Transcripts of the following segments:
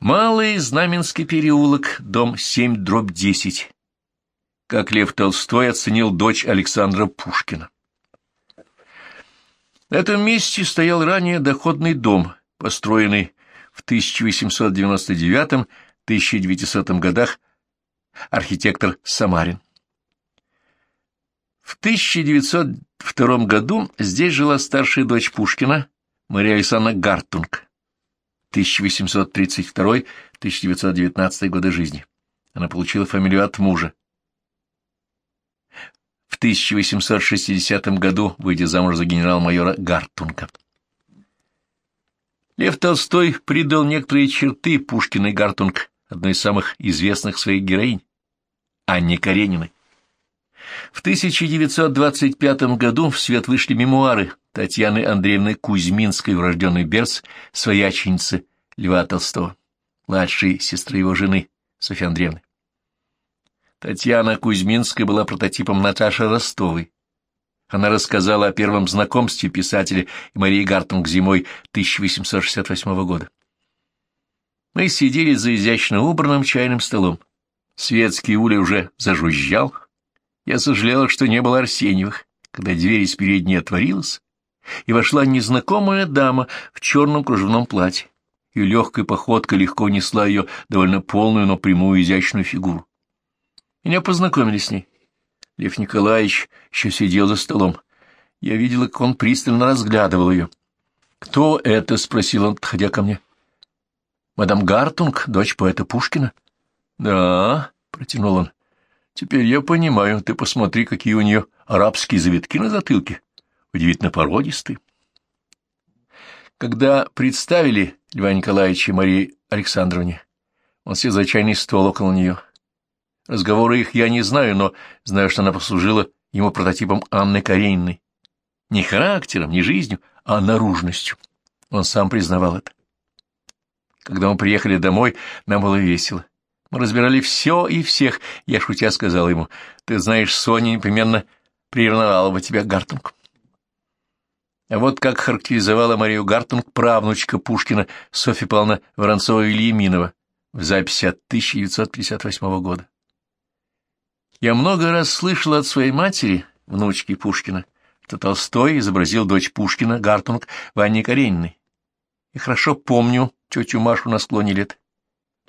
Малый Знаменский переулок, дом 7, дробь 10. Как Лев Толстой оценил дочь Александра Пушкина. На этом месте стоял ранее доходный дом, построенный в 1899-1900 годах архитектор Самарин. В 1902 году здесь жила старшая дочь Пушкина, Мария Александровна Гартунг. 1832-1919 годы жизни. Она получила фамилию от мужа. В 1860 году, выйдя замуж за генерал-майора Гартунга. Лев Толстой придал некоторые черты Пушкиной Гартунг, одной из самых известных своих героинь, Анне Карениной. В 1925 году в свет вышли мемуары Татьяны Андреевны Кузьминской, урожденной Берц, свояченицы Льва Толстого, младшей сестры его жены Софьи Андреевны. Татьяна Кузьминская была прототипом Наташи Ростовой. Она рассказала о первом знакомстве писателя и Марии Гартунг зимой 1868 года. Мы сидели за изящно убранным чайным столом. Светский улей уже зажужжал. Я сожалела, что не было Арсеньевых, когда дверь из передней отворилась, и вошла незнакомая дама в черном кружевном платье. Ее легкой походкой легко несла ее довольно полную, но прямую изящную фигуру. Меня познакомили с ней. Лев Николаевич еще сидел за столом. Я видела, как он пристально разглядывал ее. «Кто это?» — спросил он, подходя ко мне. «Мадам Гартунг, дочь поэта Пушкина?» «Да», — протянул он. «Теперь я понимаю. Ты посмотри, какие у нее арабские завитки на затылке удивительно породистый. Когда представили Льва Николаевича Марии Александровне, он сел за чайный стол около нее. Разговоры их я не знаю, но знаю, что она послужила ему прототипом Анны Карениной. Не характером, не жизнью, а наружностью. Он сам признавал это. Когда мы приехали домой, нам было весело. Мы разбирали все и всех. Я шутя сказал ему, ты знаешь, Соня непременно приревновала бы тебя Гартунг. А вот как характеризовала Марию Гартунг правнучка Пушкина Софья Павловна Воронцова-Вильяминова в записи от 1958 года. Я много раз слышала от своей матери, внучки Пушкина, что Толстой изобразил дочь Пушкина, Гартунг, в Анне Карениной. И хорошо помню тетю Машу на склоне лет.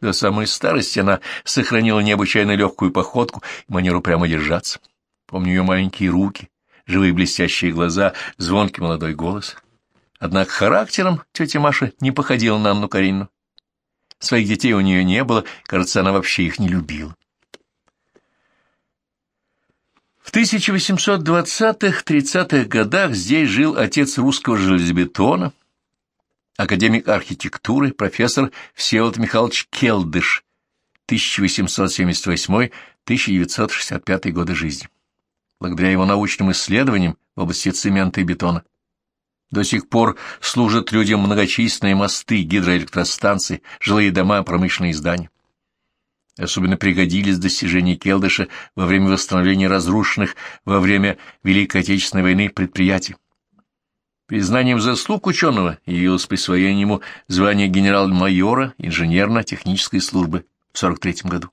До самой старости она сохранила необычайно легкую походку и манеру прямо держаться. Помню ее маленькие руки, живые блестящие глаза, звонкий молодой голос. Однако характером тетя Маша не походила на Анну Каренину. Своих детей у нее не было, кажется, она вообще их не любила. В 1820-30-х годах здесь жил отец русского железобетона, академик архитектуры, профессор Всеволод Михайлович Келдыш, 1878-1965 годы жизни благодаря его научным исследованиям в области цемента и бетона. До сих пор служат людям многочисленные мосты, гидроэлектростанции, жилые дома, промышленные здания. Особенно пригодились достижения Келдыша во время восстановления разрушенных во время Великой Отечественной войны предприятий. Признанием заслуг ученого явилось присвоение ему звания генерал-майора инженерно-технической службы в 1943 году.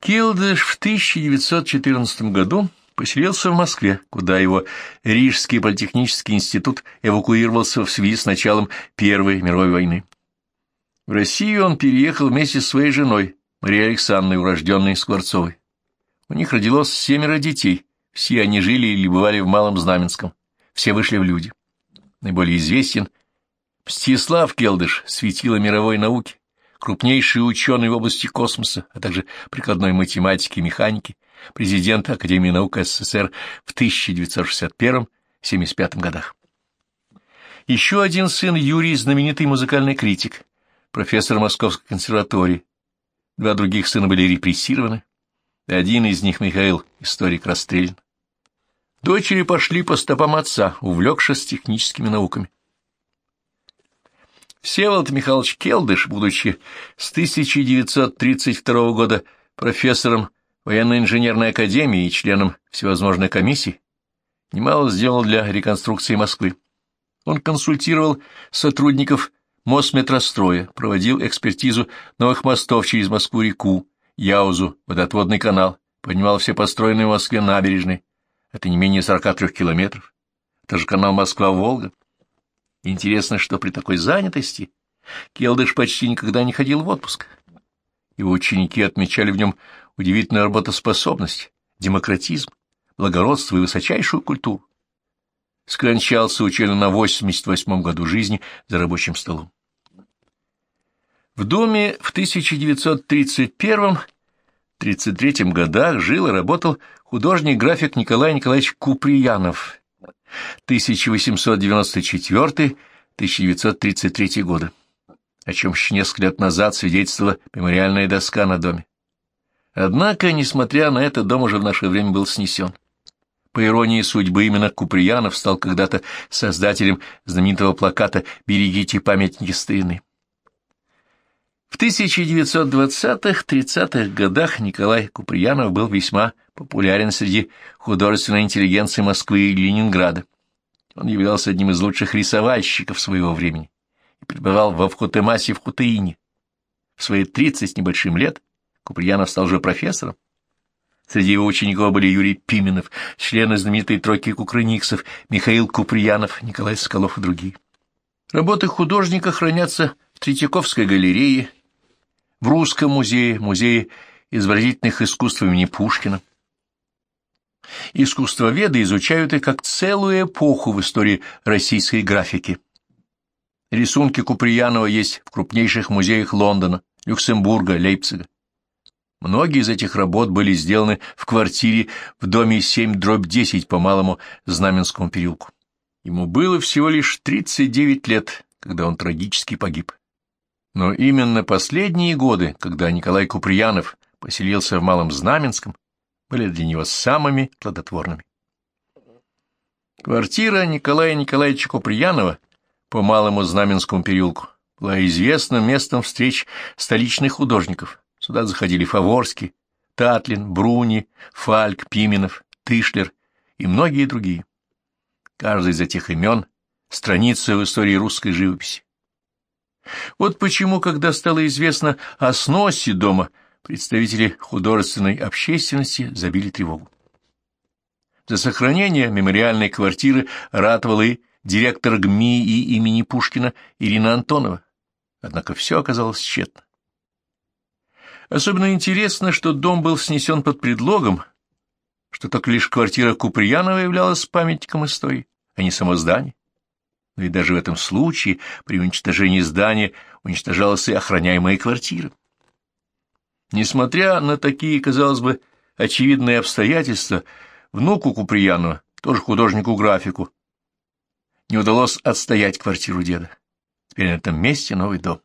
Келдыш в 1914 году поселился в Москве, куда его Рижский политехнический институт эвакуировался в связи с началом Первой мировой войны. В Россию он переехал вместе с своей женой, Марией Александровной, урожденной Скворцовой. У них родилось семеро детей, все они жили или бывали в Малом Знаменском, все вышли в люди. Наиболее известен Мстислав Келдыш, светило мировой науки, крупнейший ученый в области космоса, а также прикладной математики и механики, президент Академии наук СССР в 1961-1975 годах. Еще один сын Юрий, знаменитый музыкальный критик, профессор Московской консерватории. Два других сына были репрессированы. Один из них, Михаил, историк, расстрелян. Дочери пошли по стопам отца, увлекшись техническими науками. Всеволод Михайлович Келдыш, будучи с 1932 года профессором военно-инженерной академии и членом всевозможных комиссий, немало сделал для реконструкции Москвы. Он консультировал сотрудников Мосметростроя проводил экспертизу новых мостов через Москву-реку, Яузу, водотводный канал, поднимал все построенные в Москве набережные. Это не менее 43 километров. Это же канал Москва-Волга. Интересно, что при такой занятости Келдыш почти никогда не ходил в отпуск. Его ученики отмечали в нем удивительную работоспособность, демократизм, благородство и высочайшую культуру. Скончался ученый на 88-м году жизни за рабочим столом. В доме в 1931-33 годах жил и работал художник-график Николай Николаевич Куприянов, 1894-1933 годы, о чем еще несколько лет назад свидетельствовала мемориальная доска на доме. Однако, несмотря на это, дом уже в наше время был снесен. По иронии судьбы, именно Куприянов стал когда-то создателем знаменитого плаката «Берегите памятники старины». В 1920-30-х годах Николай Куприянов был весьма популярен среди художественной интеллигенции Москвы и Ленинграда. Он являлся одним из лучших рисовальщиков своего времени и пребывал во Вхотемасе в Хутаине. В свои тридцать с небольшим лет Куприянов стал уже профессором. Среди его учеников были Юрий Пименов, члены знаменитой тройки кукрыниксов, Михаил Куприянов, Николай Соколов и другие. Работы художника хранятся в Третьяковской галерее, в Русском музее, музее изобразительных искусств имени Пушкина. Искусствоведы изучают их как целую эпоху в истории российской графики. Рисунки Куприянова есть в крупнейших музеях Лондона, Люксембурга, Лейпцига. Многие из этих работ были сделаны в квартире в доме 7 дробь 10 по Малому Знаменскому переулку. Ему было всего лишь 39 лет, когда он трагически погиб. Но именно последние годы, когда Николай Куприянов поселился в Малом Знаменском, были для него самыми плодотворными. Квартира Николая Николаевича Куприянова по Малому Знаменскому переулку была известным местом встреч столичных художников. Сюда заходили Фаворский, Татлин, Бруни, Фальк, Пименов, Тышлер и многие другие. Каждый из этих имен — страница в истории русской живописи. Вот почему, когда стало известно о сносе дома, представители художественной общественности забили тревогу. За сохранение мемориальной квартиры ратовал и директор ГМИ и имени Пушкина Ирина Антонова. Однако все оказалось тщетно. Особенно интересно, что дом был снесен под предлогом, что только лишь квартира Куприянова являлась памятником истории, а не само здание но и даже в этом случае при уничтожении здания уничтожалась и охраняемая квартира. Несмотря на такие, казалось бы, очевидные обстоятельства, внуку Куприянова, тоже художнику-графику, не удалось отстоять квартиру деда. Теперь на этом месте новый дом.